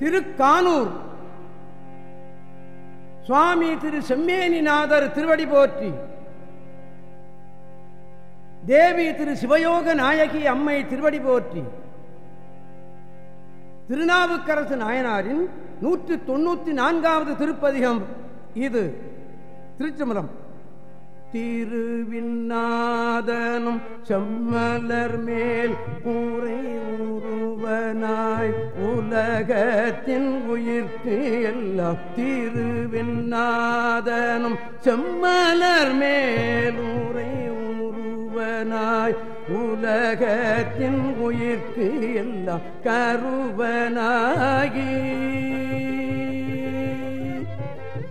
திருக்கானூர். சுவாமி திரு செம்மேனிநாதர் திருவடி போற்றி. தேவி திரு சிவயோக நாயகி அம்மை திருவடி போற்றி. திருநாவுக்கரசு நாயனாரின் நூற்றி தொண்ணூத்தி நான்காவது திருப்பதிகம் இது. திருச்சம்பலம் திருவிநாதனும் செம்மலர் மேல் கூரை உருவனாய் உலகத்தின் உயிர்த்து எல்லாம் திருவிநாதனும் செம்மலர் மேல் ஊரை உருவனாய் உலகத்தின் உயிர்க்கு எல்லாம் கருவனாகி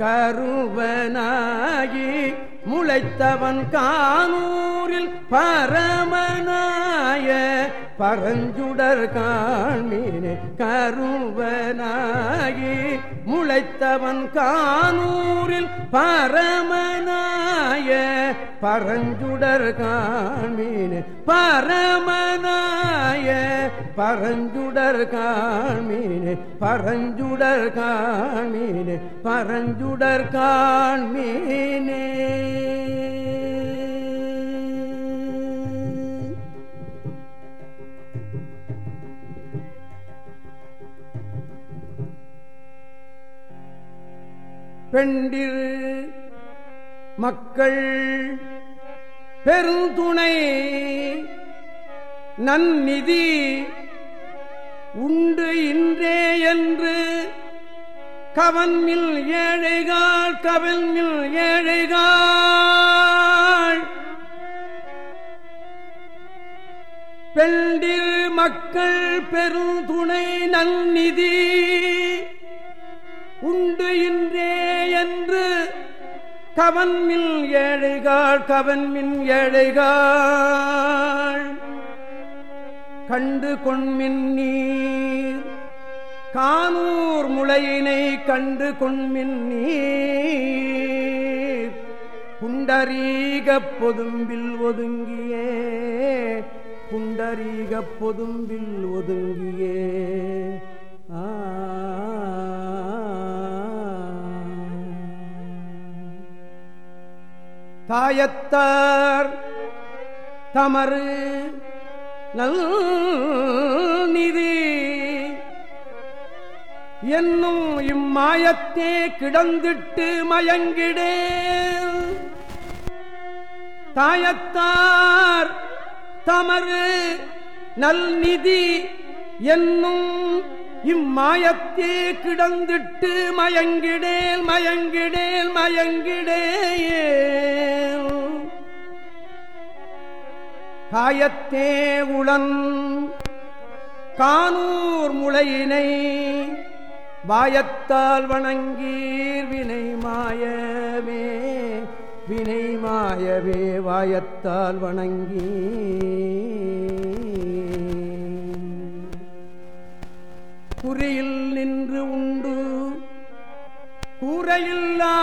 கருவனாகி முளைத்தவன் கானூரில் பரமனாய பரஞ்சுடர் காண்மீனே கருவனாகி. முளைத்தவன் கானூரில் பரமனாய பரஞ்சுடர் காண்மீன் பரமனாய பரஞ்சுடர் காண்மீன் பரஞ்சுடர் காண்மீன் பரஞ்சுடர் காண்மீனே. பெண்டிரு மக்கள் பெருந்துணை நன்னிதி உண்டு இன்றே என்று கவன்மில் ஏழைகாள் கவன்மில் ஏழைகாள். பெண்டில் மக்கள் பெருந்துணை நன்னிதி உண்டு இன்றே கவன்மில் ஏழைகாள் கவன்மின் ஏழைகாள். கண்டு கொண்மின் நீர். கானூர் முளையினை கண்டு கொண்மின் நீர். புண்டரீக பொதும்பில் ஒதுங்கியே. புண்டரீக பொதும்பில் ஒதுங்கியே. தாயத்தார் தமறு நல் நிதி என்னும் இம்மாயத்தே கிடந்திட்டு மயங்கிடே. தாயத்தார் தமறு நல்நிதி என்னும் இம்மாயத்தே கிடந்திட்டு மயங்கிடேல் மயங்கிடேல் மயங்கிடேயே காயத்தே உளன் கானூர் முளையினை வாயத்தால் வணங்கீர் வினை மாயவே வினை மாயவே வாயத்தால் வணங்கீர். கூரையில் நின்று உண்டு. கூரையில்லா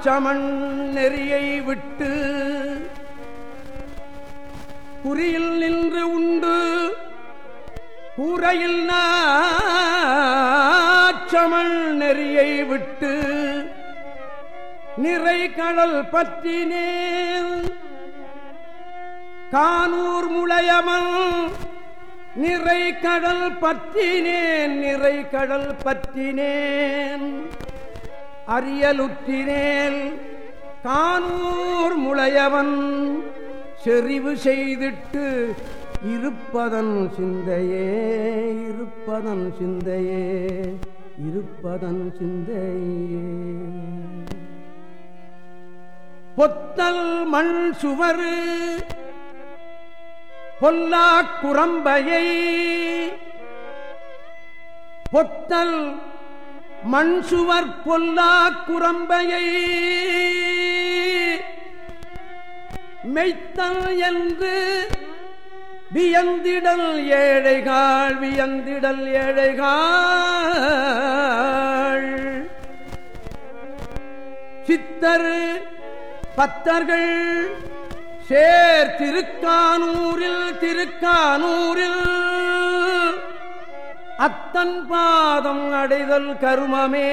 சமன் நெறியை விட்டு. குறியில் நின்று உண்டு. கூரையில் நாச்சமன் நெறியை விட்டு. நிறை கடல் பற்றினேன். கானூர் முளையமன் நிறை கடல் பற்றினேன் நிறை கடல் பற்றினேன். அரியலுற்றினேல் கானூர் முளையவன் செறிவு செய்திட்டு இருப்பதன் சிந்தையே இருப்பதன் சிந்தையே இருப்பதன் சிந்தையே. பொத்தல் மண் சுவரு பொல்லா குரம்பையை பொத்தல் மண்சுவர் பொல்லா குரம்பையை மெய்த்தல் என்று வியந்திடல் ஏழைகாள் வியந்திடல் ஏழைகாள். சித்தர் பத்தர்கள் சேர் திருக்கானூரில் திருக்கானூரில். அத்தன் பாதம் அடைதல் கருமமே.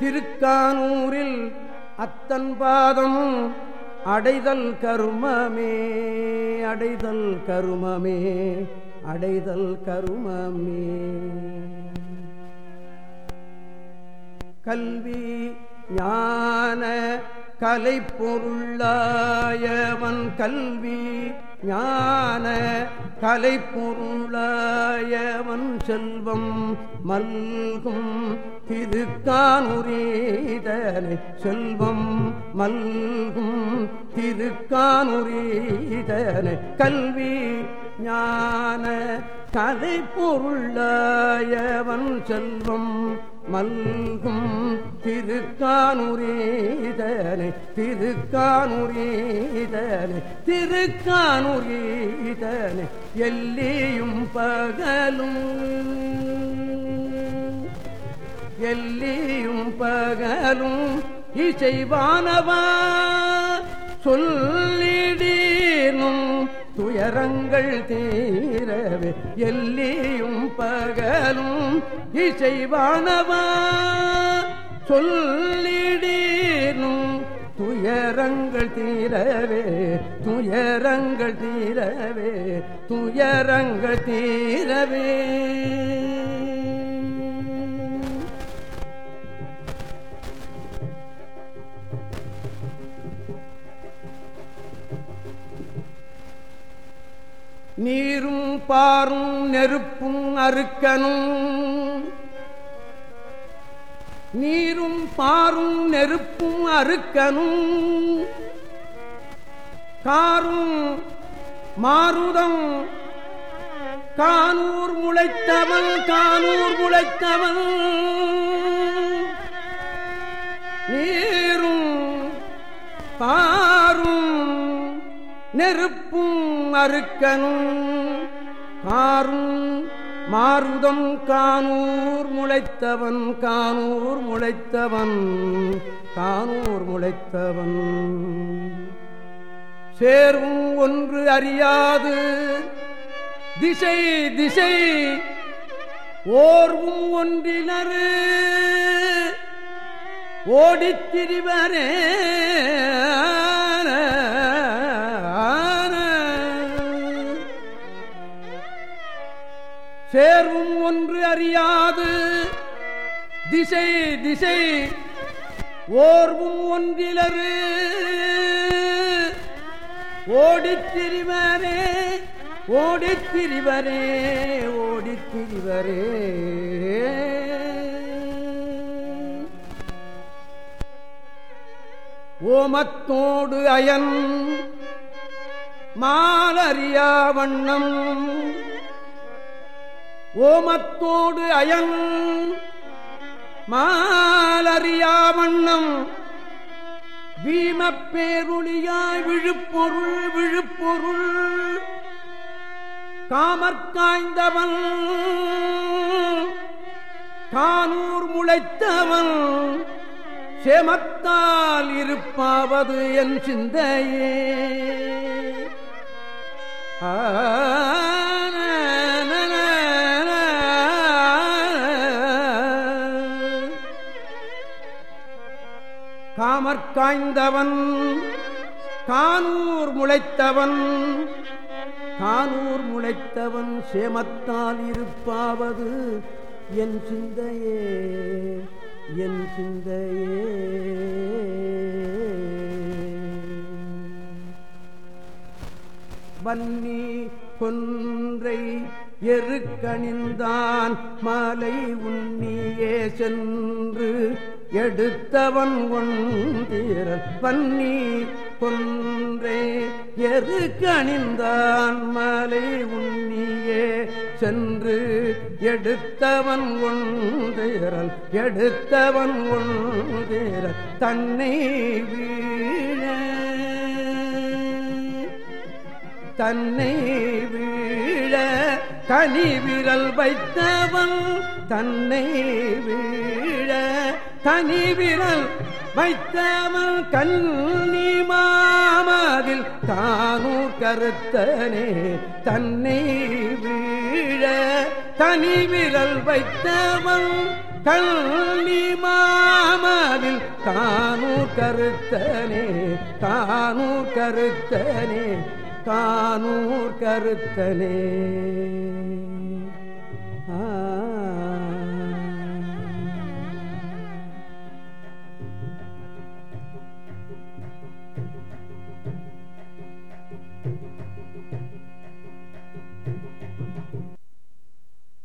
திருக்கானூரில் அத்தன் பாதம் அடைதல் கருமமே. அடைதல் கருமமே. அடைதல் கருமமே. கல்வி ஞான கலை பொருளாயவன் கல்வி ஞான கலை பொருளாயவன் செல்வம் மல்கும் திருக்கானுரீதனை செல்வம் மல்கும் திருக்கானுரீதனை கல்வி ஞான கலை பொருளாயவன் செல்வம் மல்கும் திருக்கானுரீதனை திருக்கானுரீதனை திருக்கானுரீதனை எல்லியும் பகலும் எல்லியும் பகலும் இசைவானவா? சொல்லிடீனும் துயரங்கள் தீரவே எல்லியும் பகலும் இசைவானவா? சொல்லிடீனும் துயரங்கள் தீரவே துயரங்கள் தீரவே துயரங்கள் தீரவே. நீரும் பாரும் நெருப்பும் அறுக்கனும் நீரும் பாரும் நெருப்பும் அறுக்கனும் காரும் மாருதம் கானூர் முளைத்தவன் கானூர் முளைத்தவன். நீரும் பாரும் நெருப்பும் அறுக்கனும் காரும் மாருதம் கானூர் முளைத்தவன் கானூர் முளைத்தவன் கானூர் முளைத்தவன். சேர்வும் ஒன்று அறியாது. திசை திசை ஓர்வும் ஒன்றினரு ஓடித் அறியாது. திசை திசை ஓர்வும் ஒன்றிலரு. ஓடித்திரிவரே ஓடித்திரிவரே ஓடித்திரிவரே ஓமத்தோடு அயன் மாலறியா வண்ணம். ஓமத்தோடு அயன் மாலறியாவண்ணம் வீமப்பேருளியாய் விழுப்பொருள் விழுப்பொருள். காமற்காய்ந்தவன் கானூர் முளைத்தவன். சேமத்தால் இருப்பாவது என் சிந்தையே. ஆ காய்ந்தவன் கானூர் முளைத்தவன் கானூர் முளைத்தவன் சேமத்தால் இருப்பாவது என் சிந்தையே என் சிந்தையே. வன்னி கொன்றை எருக்கணிந்தான் மாலை உன்னியே சென்று எடுத்தவன் ஒன்றீரல் பன்னி கொன்றே. எருக்கணிந்தான் மலை உண்ணியே சென்று எடுத்தவன் ஒன்றீரல் எடுத்தவன் ஒன்றீரல் தன்னை வீழ. தன்னை வீழ. கனி விரல் வைத்தவன் தன்னை வீழ. தனி விரல் வைத்தவன் கண்ணி மாமதில் தானூர் கருத்தனே தன்னை வீழ தனி விரல் வைத்தவன் கல்வி மாமதில் கானூர் கருத்தனே கானூர் கருத்தனே தானூர் கருத்தனே.